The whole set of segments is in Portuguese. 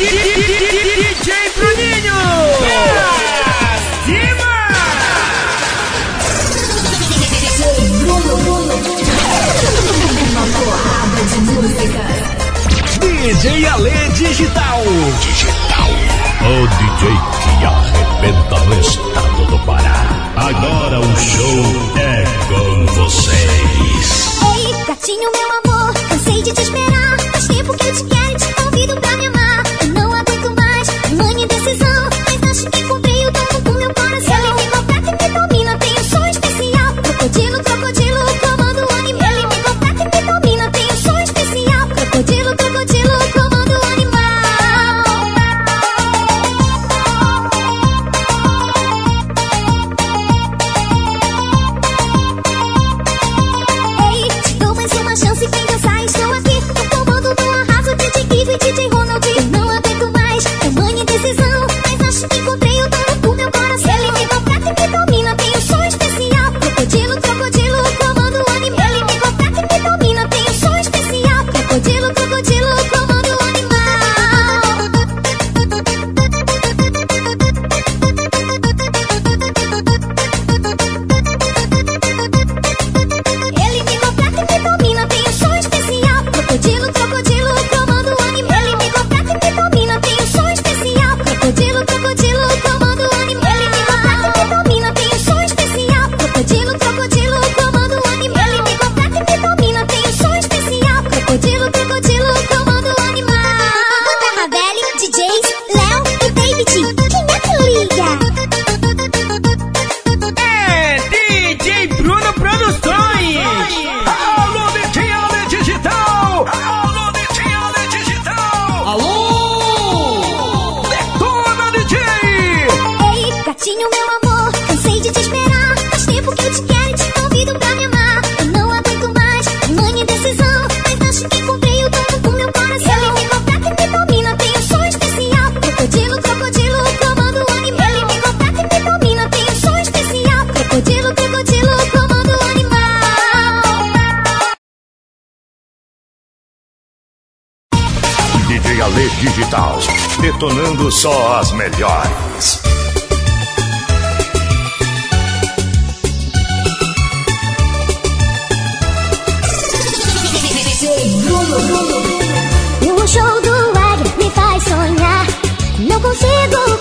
DJ Bruninho! Uma. DJ Ale Digital. Digital. O DJ que arrebenta o estado do Pará. Agora o show é com vocês. Ei, gatinho, meu amor, cansei de te esperar. Faz tempo que eu te quero e te convido pra me amar decisão, mas acho que. nostálgico, detonando só as melhores. E o show do Ag me faz sonhar. Não consigo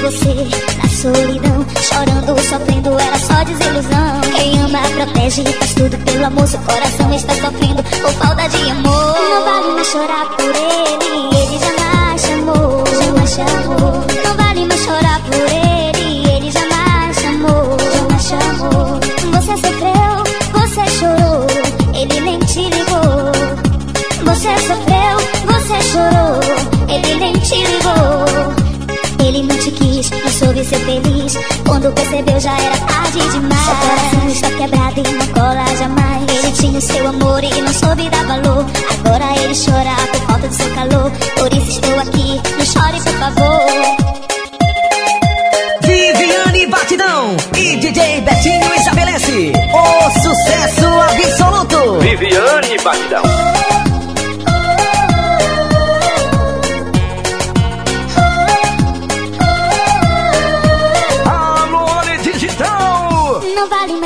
você. Na solidão Chorando, sofrendo, era só desilusão Quem ama, protege, e faz tudo pelo amor. Seu coração está sofrendo por falta de amor. Não vale mais chorar por ele Ele jamais chamou, jamais chamou. ser feliz. Quando percebeu já era tarde demais. Seu coração está quebrado e não cola jamais. Ele tinha o seu amor e não soube dar valor. Agora ele chora por falta do seu calor. Por isso estou aqui, não chore por favor. Viviane Batidão e DJ Betinho estabelece o sucesso absoluto. Viviane Batidão.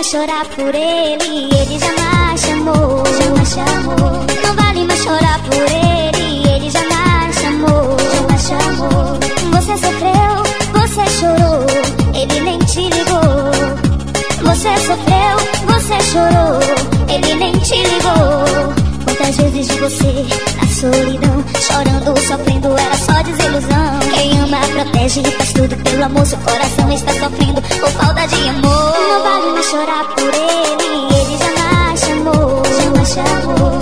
mais chorar por ele, ele jamais chamou. Jamais chamou. Não vale mais chorar por ele, ele jamais chamou. Jamais chamou. Você sofreu, você chorou, ele nem te ligou. Você sofreu, você chorou, ele nem te ligou. Quantas vezes de você solidão. Chorando, sofrendo, era só desilusão. Quem ama, protege e faz tudo pelo amor. Seu coração está sofrendo por falta de amor. Não vale mais chorar por ele, ele jamais chamou. Jamais chamou.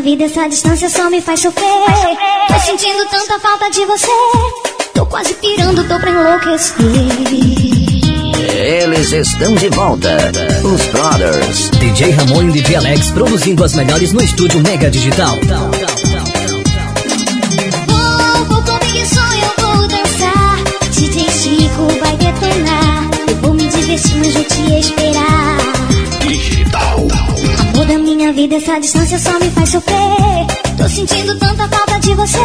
Minha vida, essa distância só me faz sofrer. Tô sentindo tanta falta de você. Tô quase pirando, tô pra enlouquecer. Eles estão de volta. Os Brothers. DJ Ramon e DJ Alex produzindo as melhores no estúdio Mega Digital. Vou, vou comigo sonho, eu vou dançar. DJ Chico vai detonar. Eu vou me divertir, mas vou te esperar. Minha vida, essa distância só me faz sofrer. Tô sentindo tanta falta de você.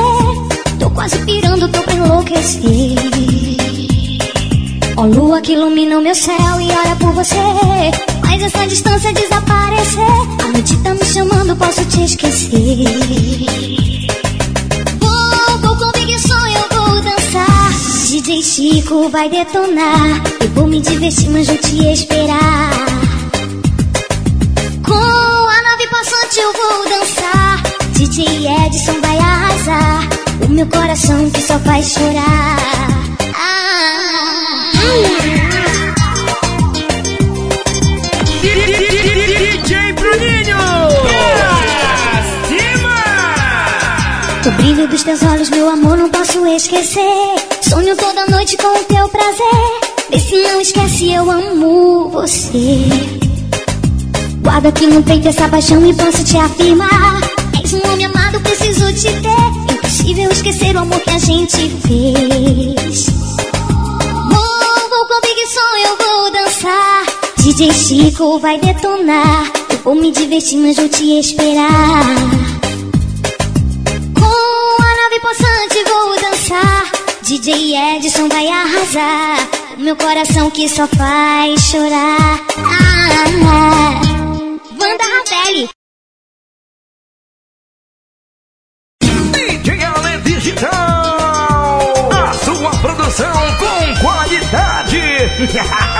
Tô quase pirando, tô pra enlouquecer. Ó lua que ilumina o meu céu e olha por você. Mas essa distância desaparecer. A noite tá me chamando, posso te esquecer. Vou, vou comigo e sonho, vou dançar. DJ Chico vai detonar. Eu vou me divertir, mas vou te esperar. Com passante eu vou dançar. DJ Edson vai arrasar. O meu coração que só faz chorar. Ah, DJ Bruninho! O brilho dos teus olhos, meu amor, não posso esquecer. Sonho toda noite com o teu prazer. Vê se não esquece, eu amo você. Guardo aqui no peito essa paixão e posso te afirmar. És um homem amado, preciso te ter. Impossível esquecer o amor que a gente fez. Vou, vou comigo e sonho, eu vou dançar. DJ Chico vai detonar. Eu vou me divertir, mas vou te esperar. Com a nave possante vou dançar. DJ Edson vai arrasar. Meu coração que só faz chorar. Ah, ah. Wanda Ravelli. DJ Ale Digital. A sua produção com qualidade.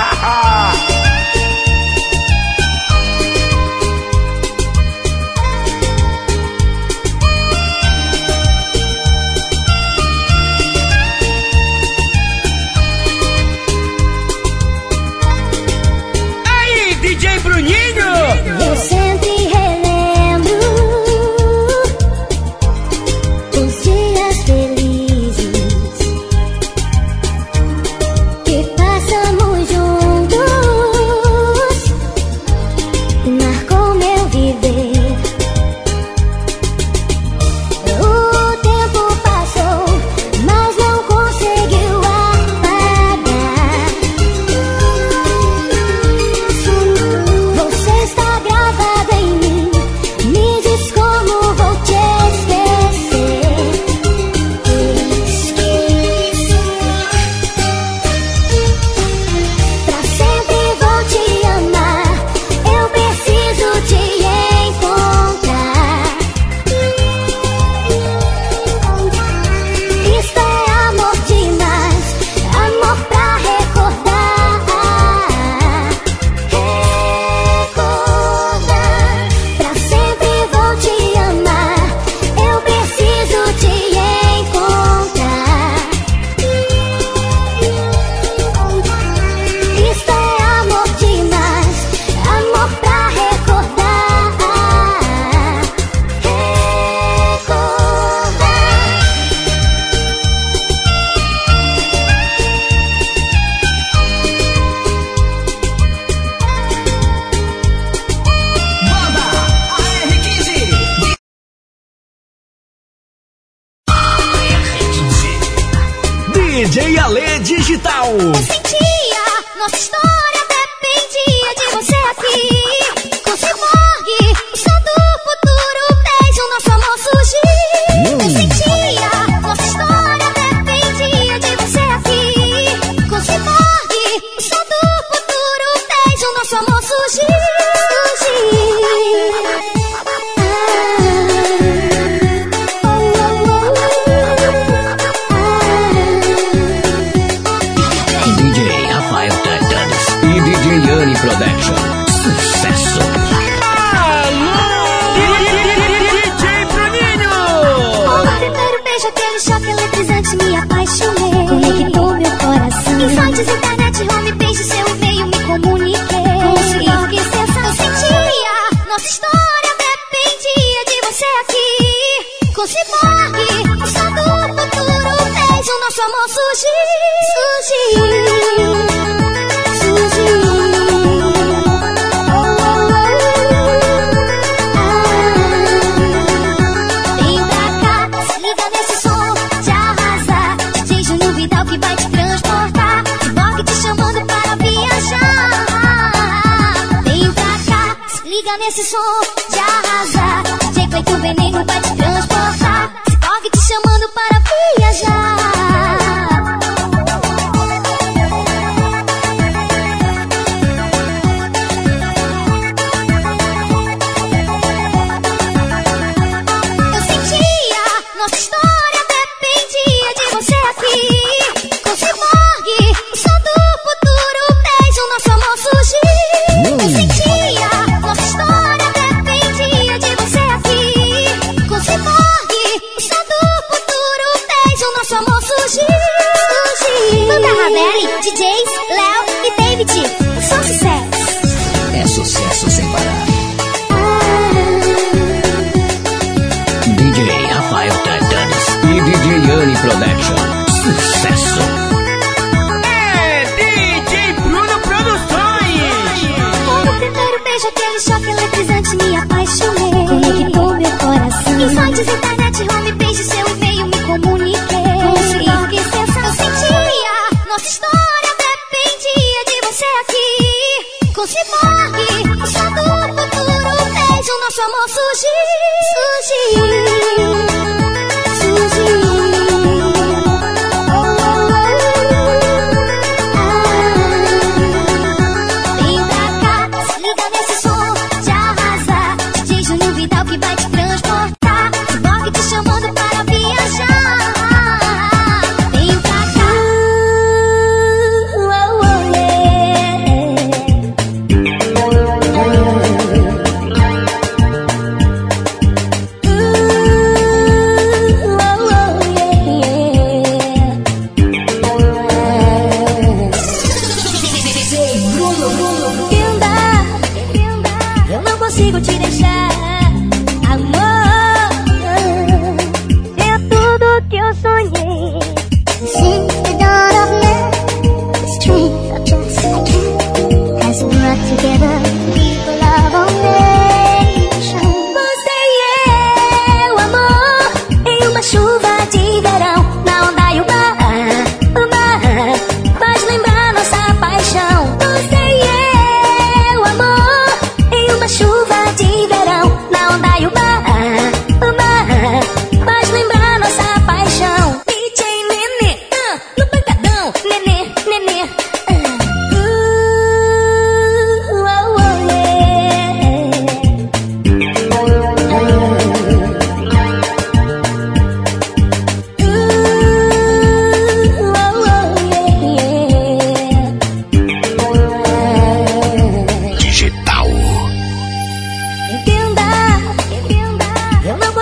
Internet, homepage,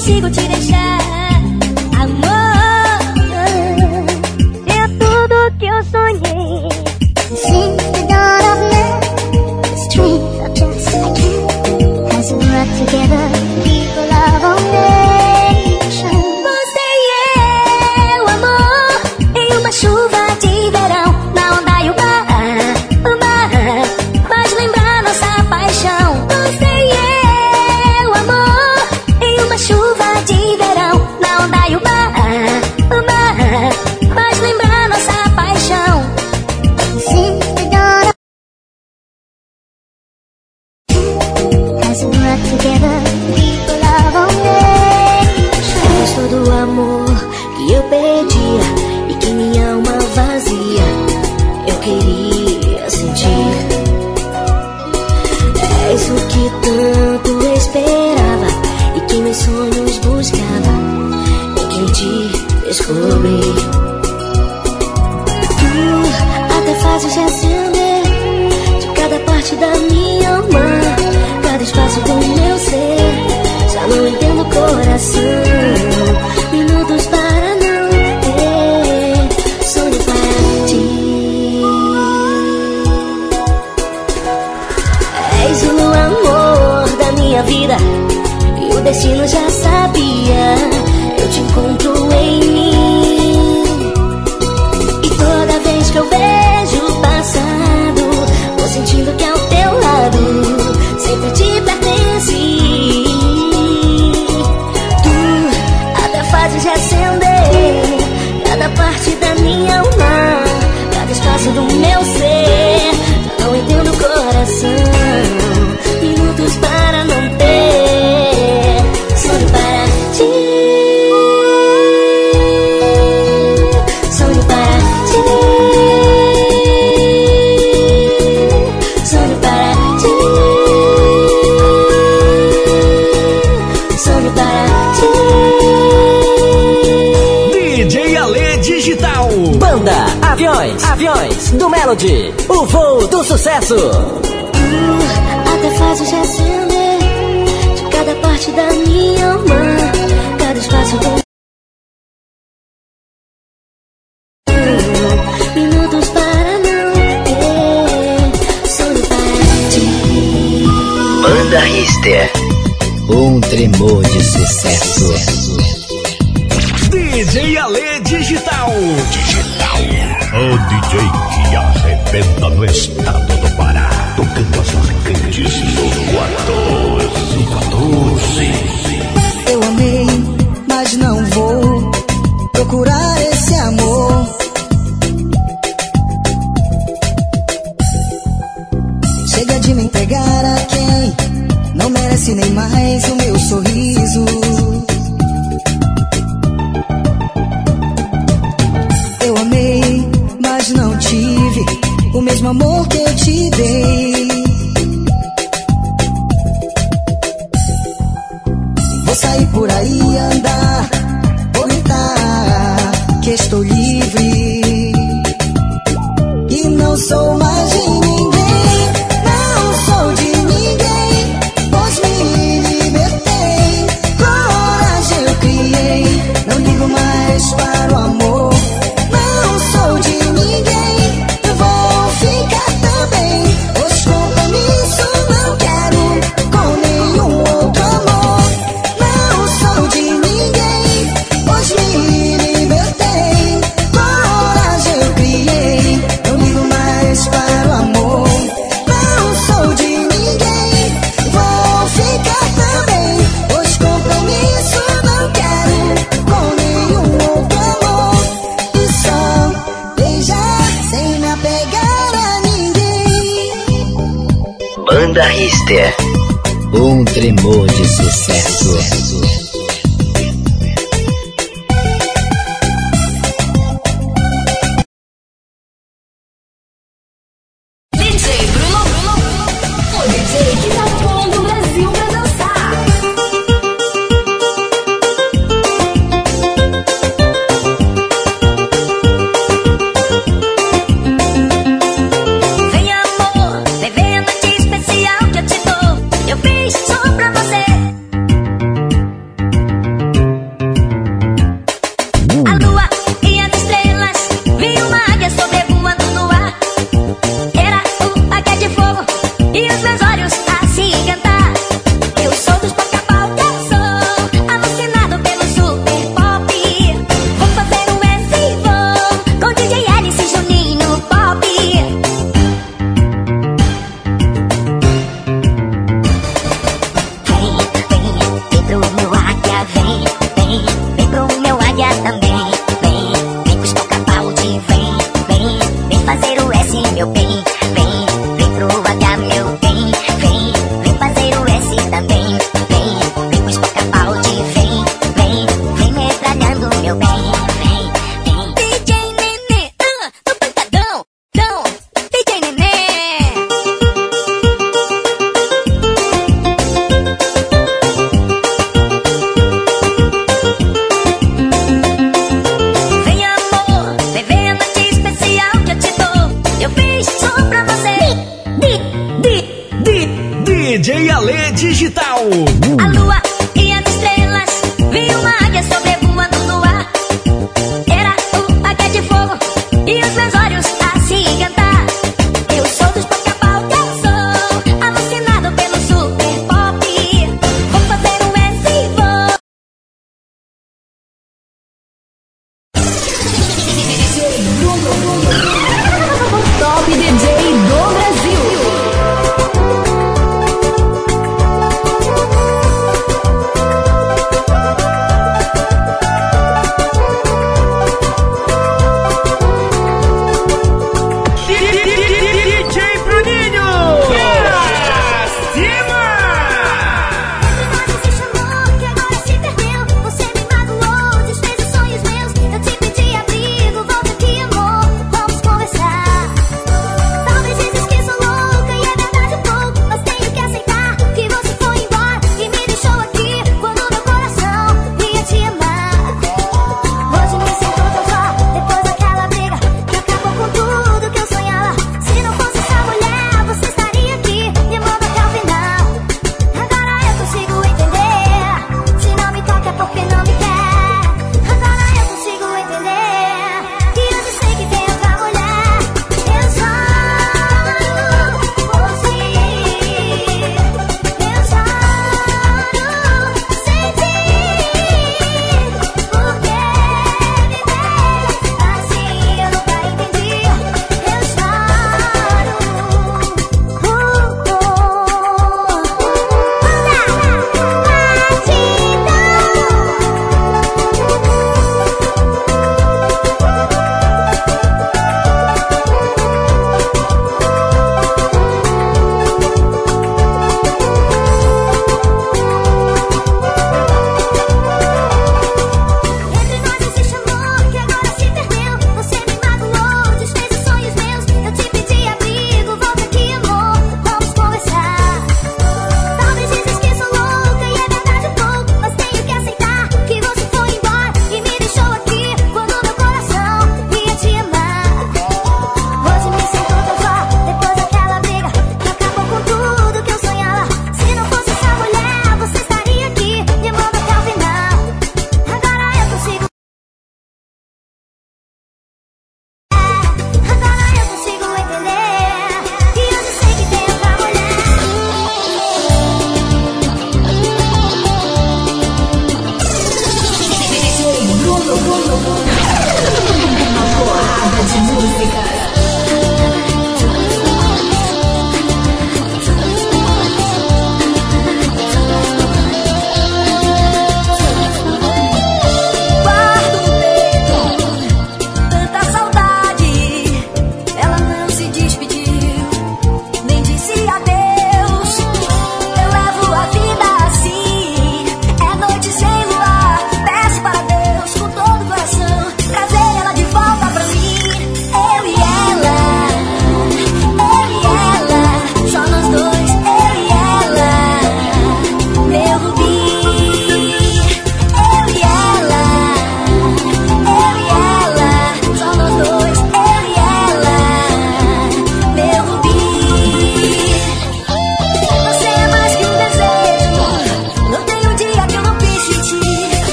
eu não consigo te deixar, do Melody, o voo do sucesso. Uh, até faz o acender né? de cada parte da minha mãe. um tremor de sucesso.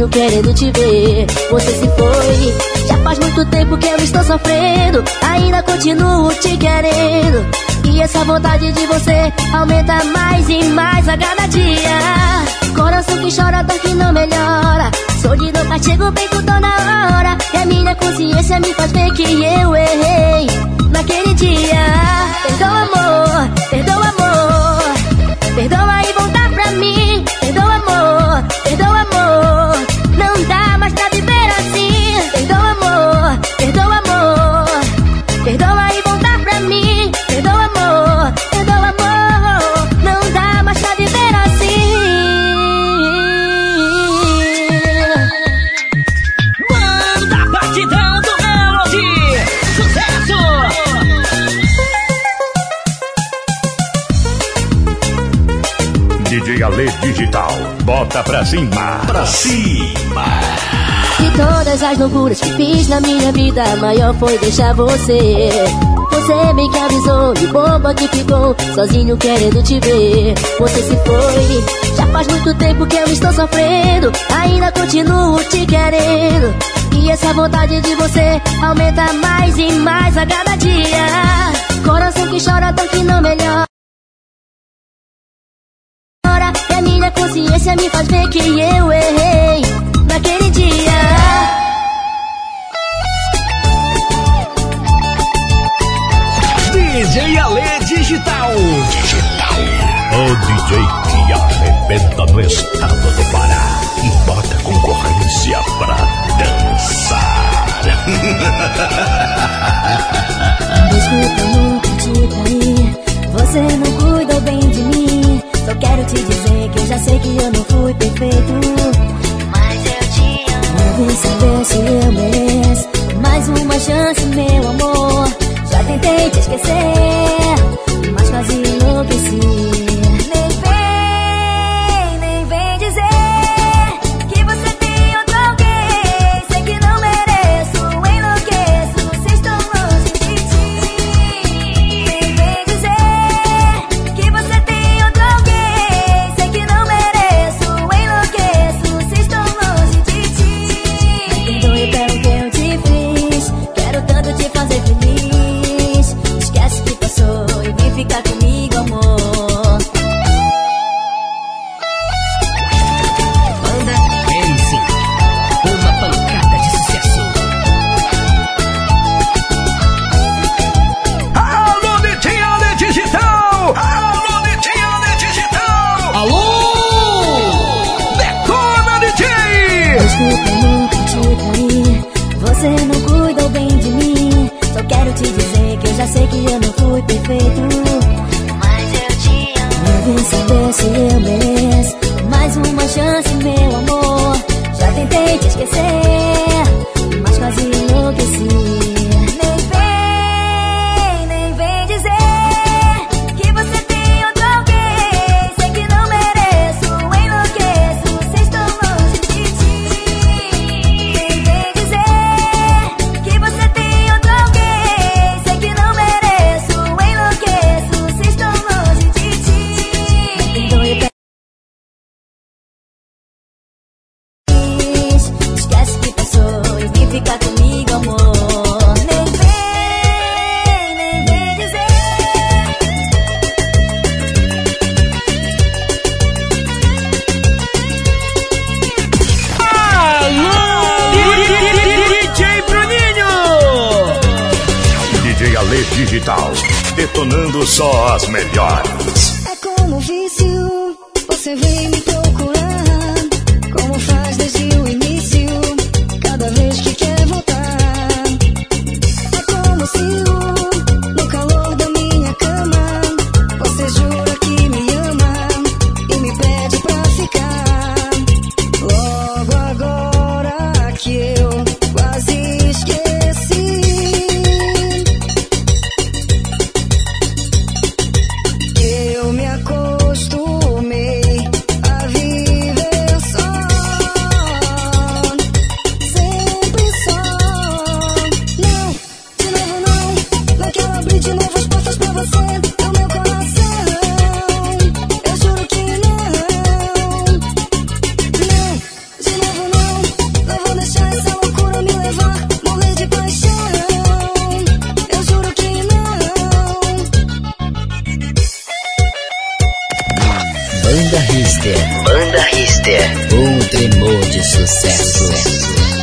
Sozinho querendo te ver. Você se foi, já faz muito tempo que eu estou sofrendo, ainda continuo te querendo. E essa vontade de você aumenta mais e mais a cada dia. Coração que chora, dor que não melhora. Solidão o peito toda hora. E a minha consciência me faz ver que eu errei naquele dia. Perdoa, amor, perdoa, amor. Perdoa e volta pra mim. Perdoa, amor, perdoa, amor. Perdoa, amor. Perdoa e volta pra mim. Perdoa, amor, perdoa, amor. Não dá mais pra viver assim. Banda Batidão do Melody! Sucesso! DJ Ale Digital. Bota pra cima. Pra cima. De todas as loucuras que fiz na minha vida, a maior foi deixar você. Você bem que avisou, de bomba que ficou, sozinho querendo te ver. Você se foi, já faz muito tempo que eu estou sofrendo, ainda continuo te querendo. E essa vontade de você aumenta mais e mais a cada dia. Coração que chora, dor que não melhora. E a minha consciência me faz ver que eu errei naquele dia. DJ Ale Digital! O DJ que arrebenta no estado do Pará e bota concorrência pra dançar. Desculpa, nunca te traí. Você não cuidou bem de mim. Só quero te dizer que eu já sei que eu não fui perfeito. Mas eu te amo. Vim saber se eu mereço mais uma chance, meu amor. Tentei te esquecer, mas quase enlouqueci. Um tremor de sucesso.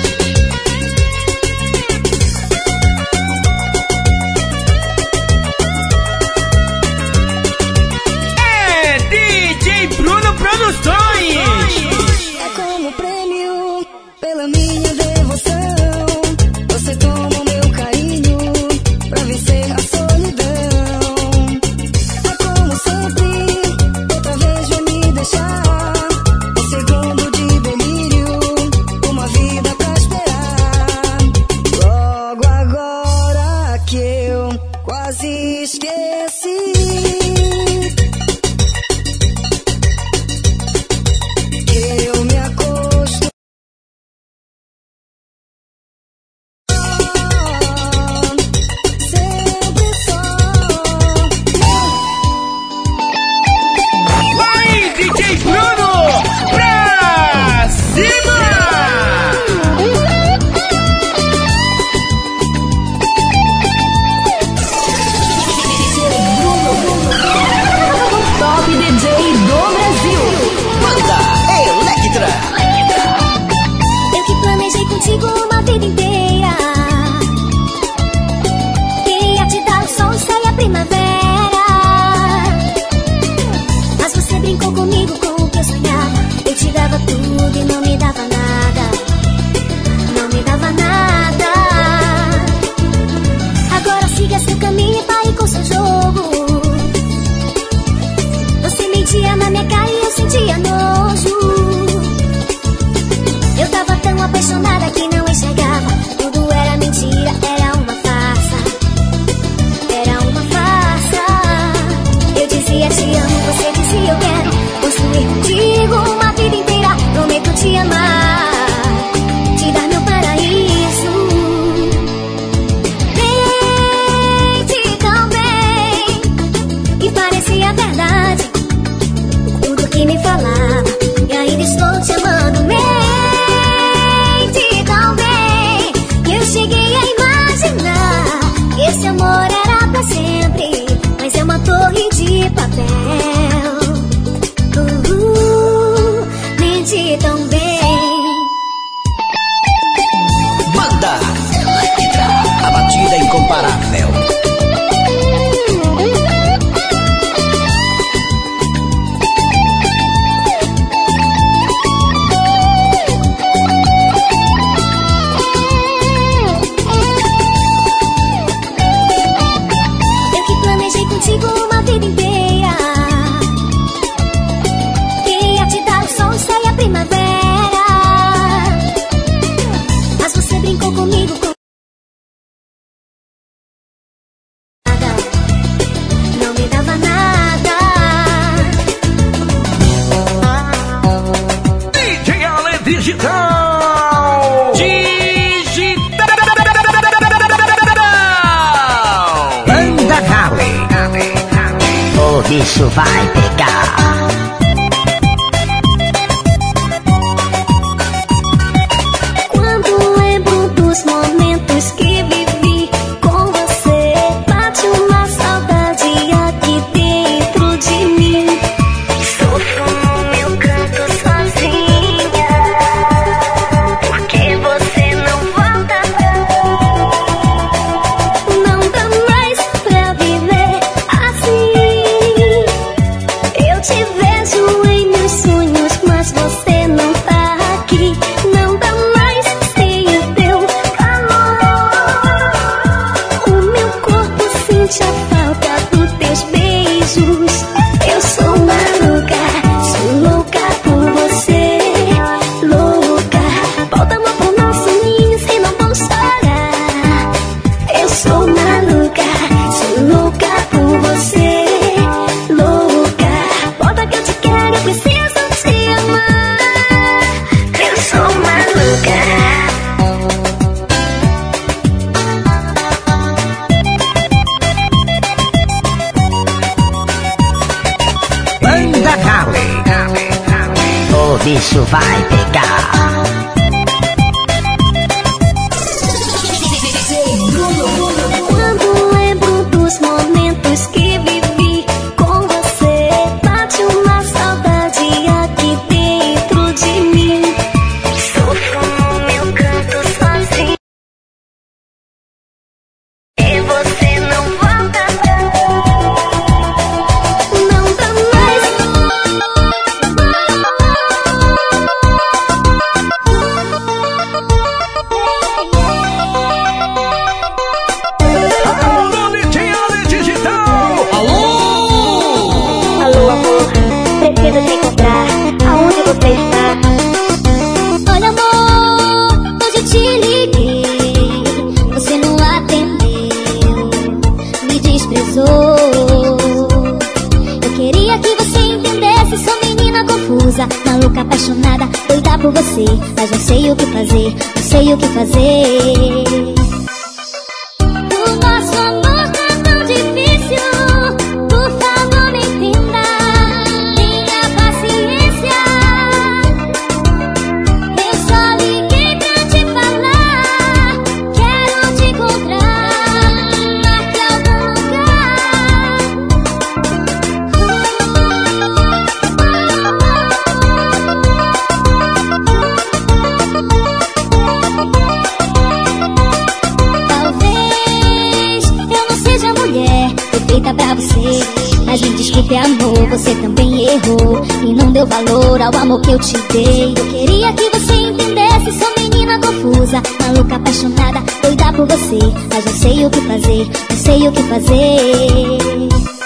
Você também errou. E não deu valor ao amor que eu te dei. Eu queria que você entendesse. Sou menina confusa, maluca, apaixonada, doida por você. Mas não sei o que fazer, não sei o que fazer.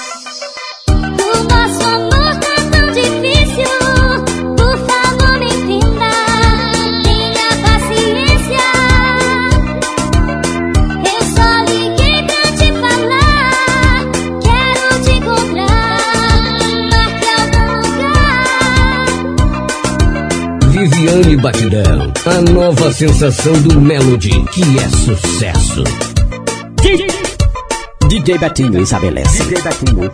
Batidão, a nova sensação do Melody, que é sucesso. DJ Betinho estabelece. DJ estabelece.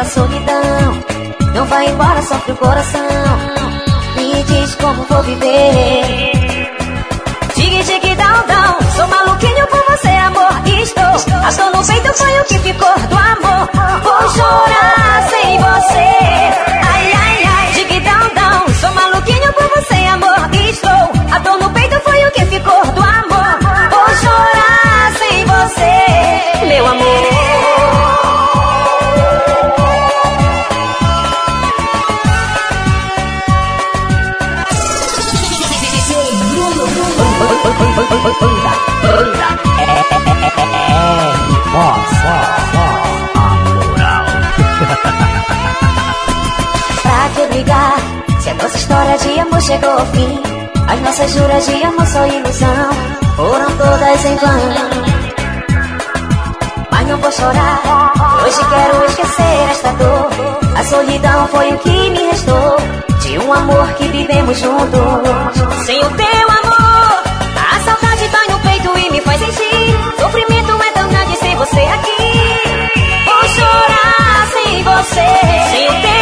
Da solidão. Não vai embora, sofre o coração. Me diz como vou viver. Digue, digue, down, down. Sou maluquinho por você, amor. Estou, dor no peito foi o que ficou do amor. Vou chorar sem você. Ai, ai, ai. Digue, down, down. Sou maluquinho por você, amor. Estou, dor no Pra que brigar? Se a nossa história de amor chegou ao fim, as nossas juras de amor só ilusão foram todas em vão. Mas não vou chorar, hoje quero esquecer esta dor. A solidão foi o que me restou de um amor que vivemos juntos. Sem o teu amor, faz sentir. Sofrimento é tão grande sem você aqui. Vou chorar sem você. Sem o tempo.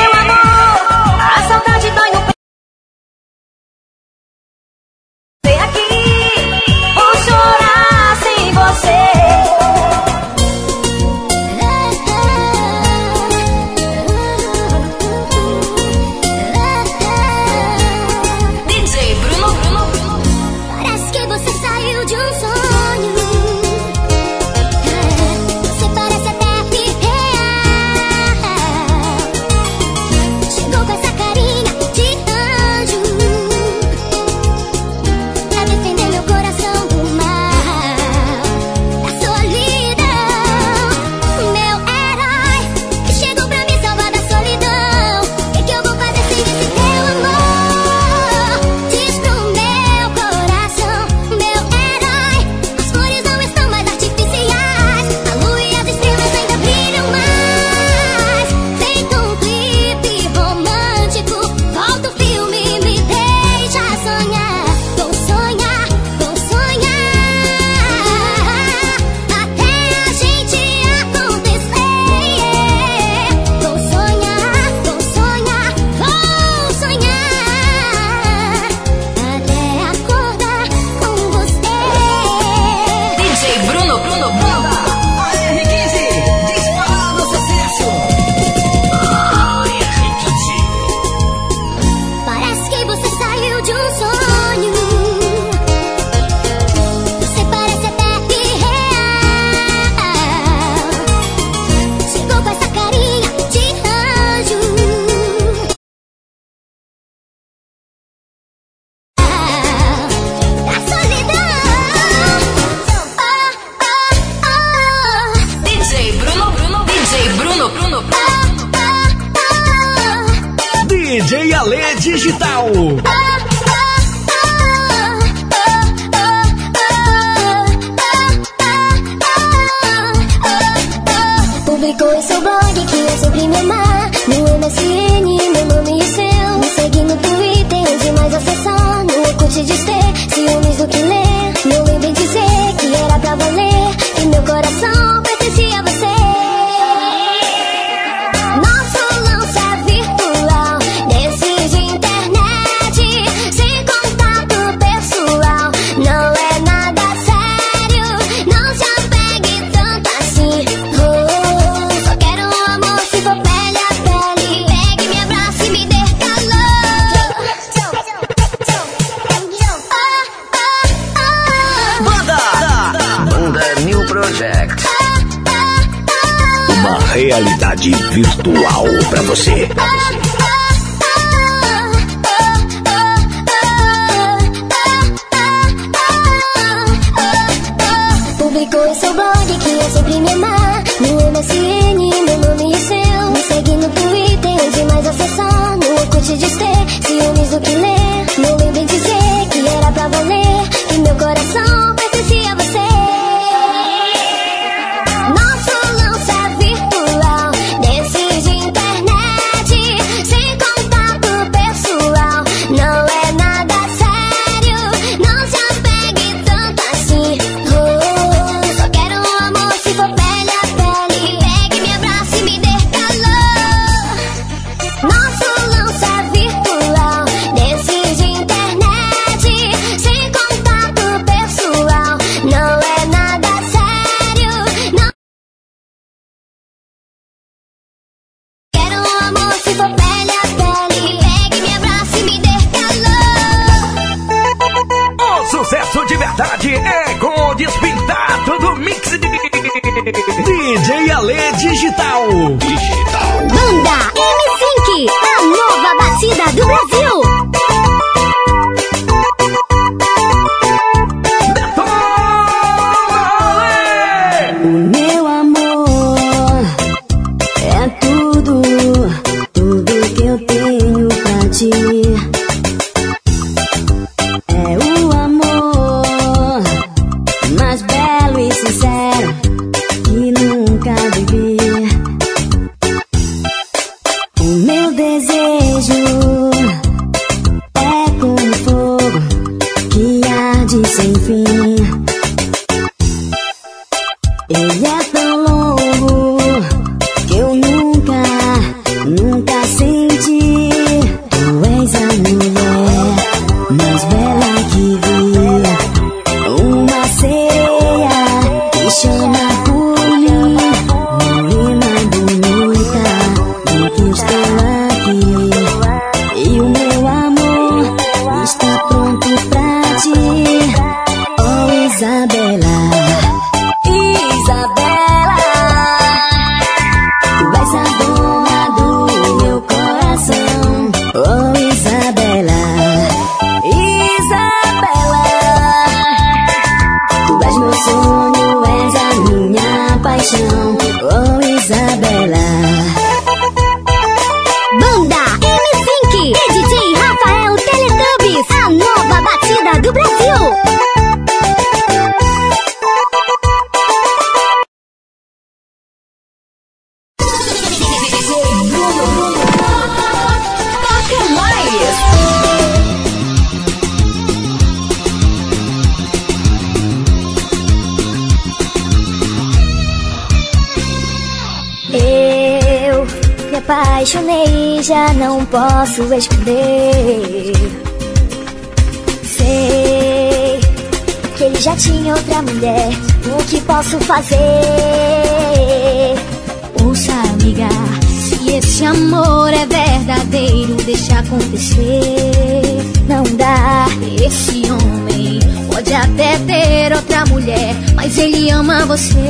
Project. Uma realidade virtual para você. Pra você. Publicou em seu blog que é sempre me amar. No MSN, meu nome e seu. Me segue no Twitter, onde mais acessar. No de diz se ciúmes do que ler. posso é esconder. Sei que ele já tinha outra mulher. O que posso fazer? Ouça, amiga, se esse amor é verdadeiro, deixa acontecer. Não dá. Esse homem pode até ter outra mulher, mas ele ama você.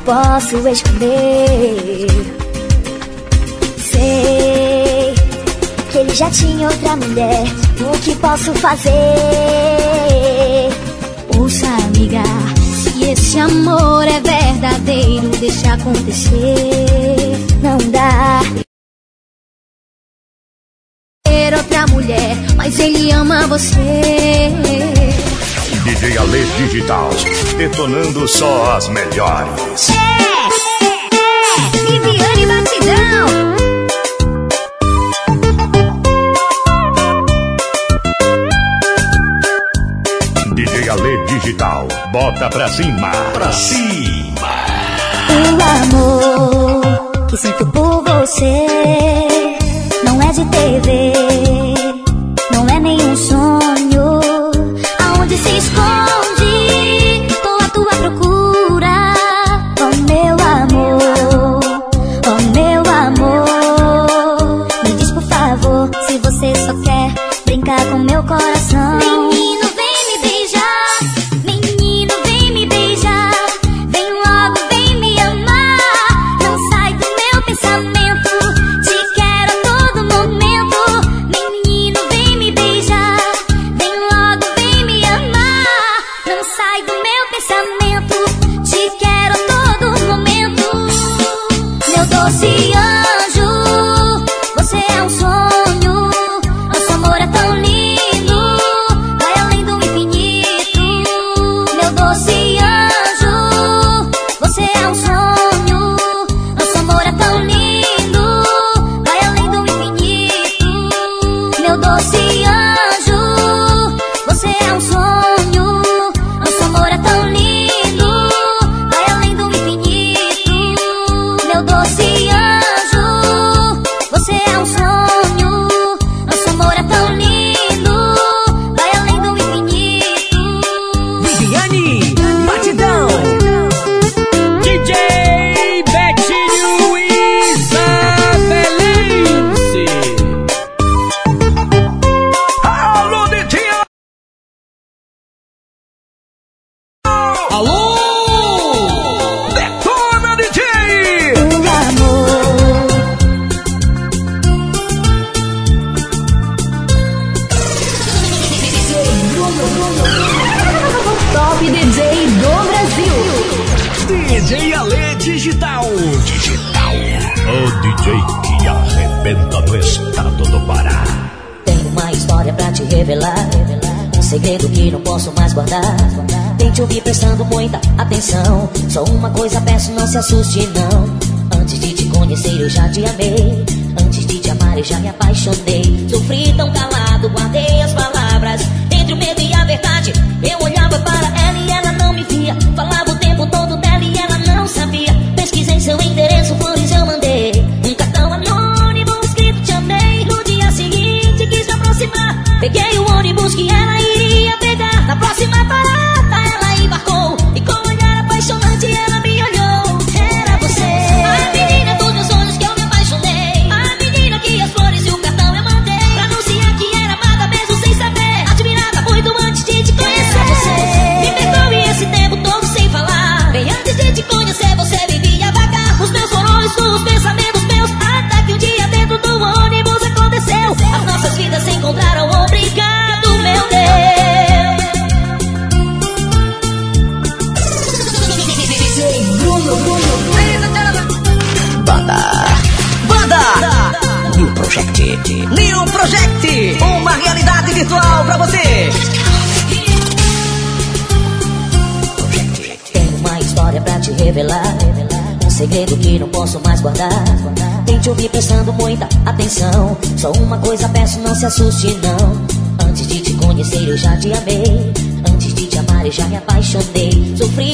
posso esconder. Sei que ele já tinha outra mulher. O que posso fazer? Ouça, amiga, se esse amor é verdadeiro, deixa acontecer. Não dá outra mulher, mas ele ama você. Rolê Digital, detonando só as melhores. É, é, é, Viviane Batidão. DJ Ale Digital, bota pra cima, pra cima. O amor que sinto por você assuste não. Antes de te conhecer eu já te amei. Antes de te amar eu já me apaixonei. Sofri